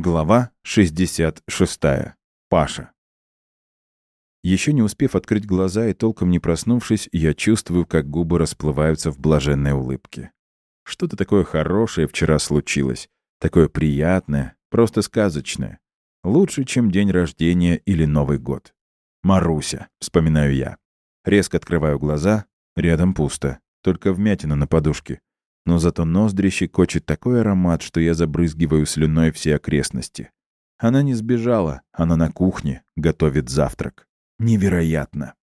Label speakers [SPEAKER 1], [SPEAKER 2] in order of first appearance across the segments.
[SPEAKER 1] Глава 66. Паша. Еще не успев открыть глаза и толком не проснувшись, я чувствую, как губы расплываются в блаженной улыбке. Что-то такое хорошее вчера случилось, такое приятное, просто сказочное. Лучше, чем день рождения или Новый год. «Маруся», — вспоминаю я. Резко открываю глаза, рядом пусто, только вмятина на подушке но зато ноздри щекочет такой аромат, что я забрызгиваю слюной все окрестности. Она не сбежала, она на кухне, готовит завтрак. Невероятно.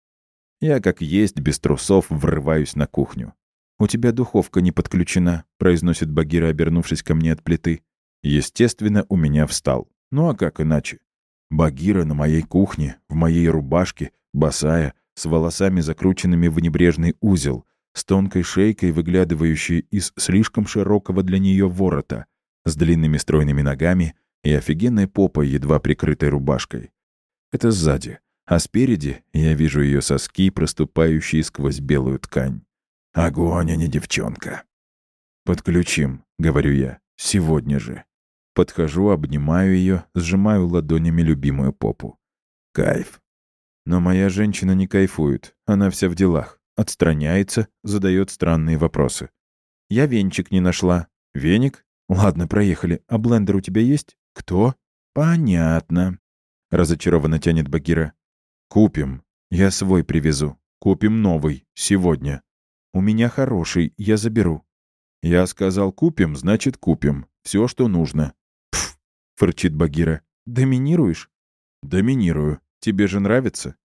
[SPEAKER 1] Я, как есть, без трусов врываюсь на кухню. «У тебя духовка не подключена», — произносит Багира, обернувшись ко мне от плиты. Естественно, у меня встал. Ну а как иначе? Багира на моей кухне, в моей рубашке, босая, с волосами, закрученными в небрежный узел — с тонкой шейкой, выглядывающей из слишком широкого для нее ворота, с длинными стройными ногами и офигенной попой, едва прикрытой рубашкой. Это сзади, а спереди я вижу ее соски, проступающие сквозь белую ткань. «Огонь, а не девчонка!» «Подключим», — говорю я, — «сегодня же». Подхожу, обнимаю ее, сжимаю ладонями любимую попу. Кайф. Но моя женщина не кайфует, она вся в делах отстраняется, задает странные вопросы. «Я венчик не нашла». «Веник? Ладно, проехали. А блендер у тебя есть?» «Кто?» «Понятно», — разочарованно тянет Багира. «Купим. Я свой привезу. Купим новый. Сегодня. У меня хороший. Я заберу». «Я сказал, купим, значит, купим. Все, что нужно». «Пф», — фырчит Багира. «Доминируешь?» «Доминирую. Тебе же нравится?»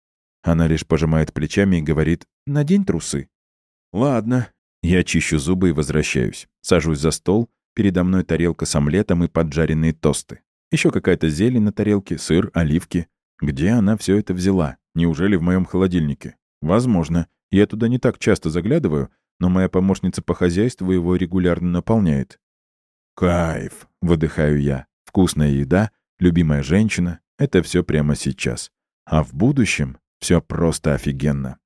[SPEAKER 1] Она лишь пожимает плечами и говорит Надень трусы». «Ладно». Я чищу зубы и возвращаюсь. Сажусь за стол. Передо мной тарелка с омлетом и поджаренные тосты. Еще какая-то зелень на тарелке, сыр, оливки. Где она все это взяла? Неужели в моем холодильнике? Возможно. Я туда не так часто заглядываю, но моя помощница по хозяйству его регулярно наполняет. «Кайф!» — выдыхаю я. «Вкусная еда, любимая женщина — это все прямо сейчас. А в будущем все просто офигенно.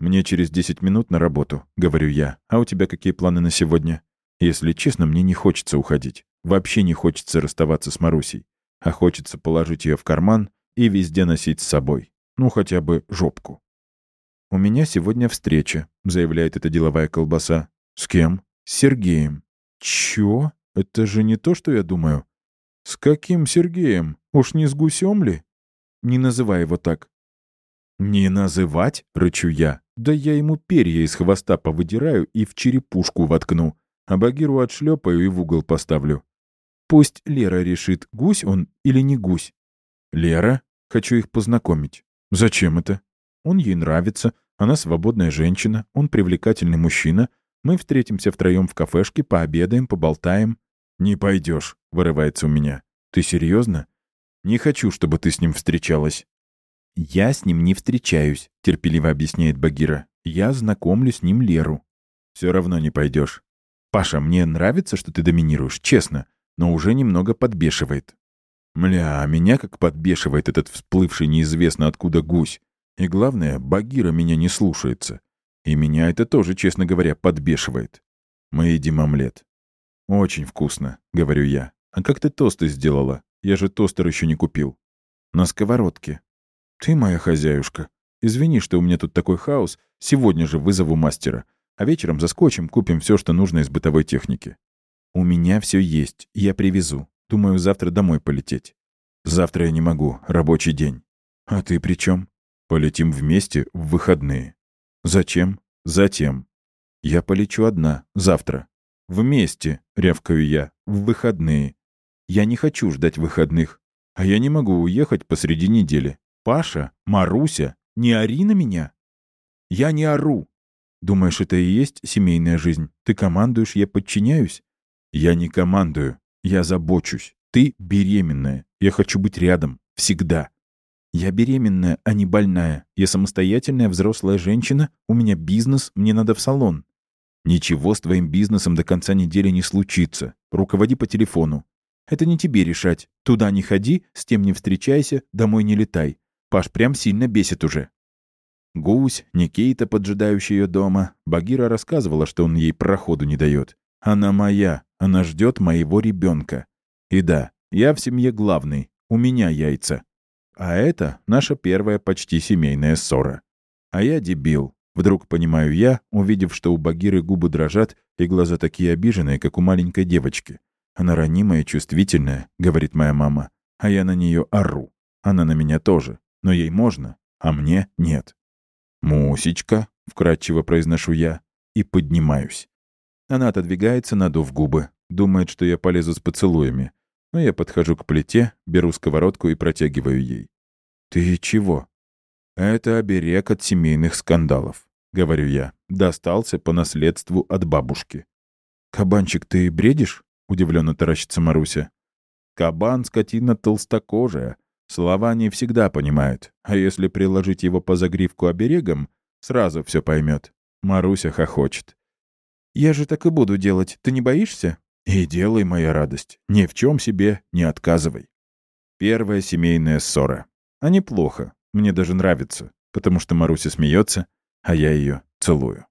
[SPEAKER 1] «Мне через 10 минут на работу», — говорю я. «А у тебя какие планы на сегодня?» Если честно, мне не хочется уходить. Вообще не хочется расставаться с Марусей. А хочется положить ее в карман и везде носить с собой. Ну, хотя бы жопку. «У меня сегодня встреча», — заявляет эта деловая колбаса. «С кем?» «С Сергеем». «Чё? Это же не то, что я думаю». «С каким Сергеем? Уж не с гусем ли?» «Не называй его так». «Не называть?» — рычу я. Да я ему перья из хвоста повыдираю и в черепушку воткну, а Багиру отшлепаю и в угол поставлю. Пусть Лера решит, гусь он или не гусь. Лера, хочу их познакомить. Зачем это? Он ей нравится, она свободная женщина, он привлекательный мужчина. Мы встретимся втроем в кафешке, пообедаем, поболтаем. Не пойдешь, вырывается у меня. Ты серьезно? Не хочу, чтобы ты с ним встречалась. «Я с ним не встречаюсь», — терпеливо объясняет Багира. «Я знакомлю с ним Леру». «Все равно не пойдешь». «Паша, мне нравится, что ты доминируешь, честно, но уже немного подбешивает». «Мля, а меня как подбешивает этот всплывший неизвестно откуда гусь. И главное, Багира меня не слушается. И меня это тоже, честно говоря, подбешивает. Мы едим омлет». «Очень вкусно», — говорю я. «А как ты тосты сделала? Я же тостер еще не купил». «На сковородке», «Ты моя хозяюшка. Извини, что у меня тут такой хаос. Сегодня же вызову мастера. А вечером заскочим, купим все, что нужно из бытовой техники». «У меня все есть. Я привезу. Думаю, завтра домой полететь». «Завтра я не могу. Рабочий день». «А ты при чем? «Полетим вместе в выходные». «Зачем?» «Затем». «Я полечу одна. Завтра». «Вместе», — рявкаю я, — «в выходные». «Я не хочу ждать выходных, а я не могу уехать посреди недели. Паша, Маруся, не ори на меня. Я не ору. Думаешь, это и есть семейная жизнь? Ты командуешь, я подчиняюсь? Я не командую. Я забочусь. Ты беременная. Я хочу быть рядом. Всегда. Я беременная, а не больная. Я самостоятельная взрослая женщина. У меня бизнес, мне надо в салон. Ничего с твоим бизнесом до конца недели не случится. Руководи по телефону. Это не тебе решать. Туда не ходи, с тем не встречайся, домой не летай. Паш прям сильно бесит уже. Гусь, Никейта, поджидающий ее дома. Багира рассказывала, что он ей проходу не дает. Она моя, она ждет моего ребенка. И да, я в семье главный, у меня яйца. А это наша первая почти семейная ссора. А я дебил. Вдруг понимаю я, увидев, что у Багиры губы дрожат и глаза такие обиженные, как у маленькой девочки. Она ранимая, чувствительная, говорит моя мама. А я на нее ору. Она на меня тоже но ей можно, а мне нет. «Мусечка», — вкратчиво произношу я, и поднимаюсь. Она отодвигается, надув губы, думает, что я полезу с поцелуями, но я подхожу к плите, беру сковородку и протягиваю ей. «Ты чего?» «Это оберег от семейных скандалов», — говорю я. «Достался по наследству от бабушки». «Кабанчик, ты бредишь?» — удивленно таращится Маруся. «Кабан — скотина толстокожая. Слова не всегда понимают, а если приложить его по загривку оберегом, сразу все поймет. Маруся хохочет. «Я же так и буду делать. Ты не боишься?» «И делай, моя радость. Ни в чем себе не отказывай». Первая семейная ссора. А неплохо. Мне даже нравится, потому что Маруся смеется, а я ее целую.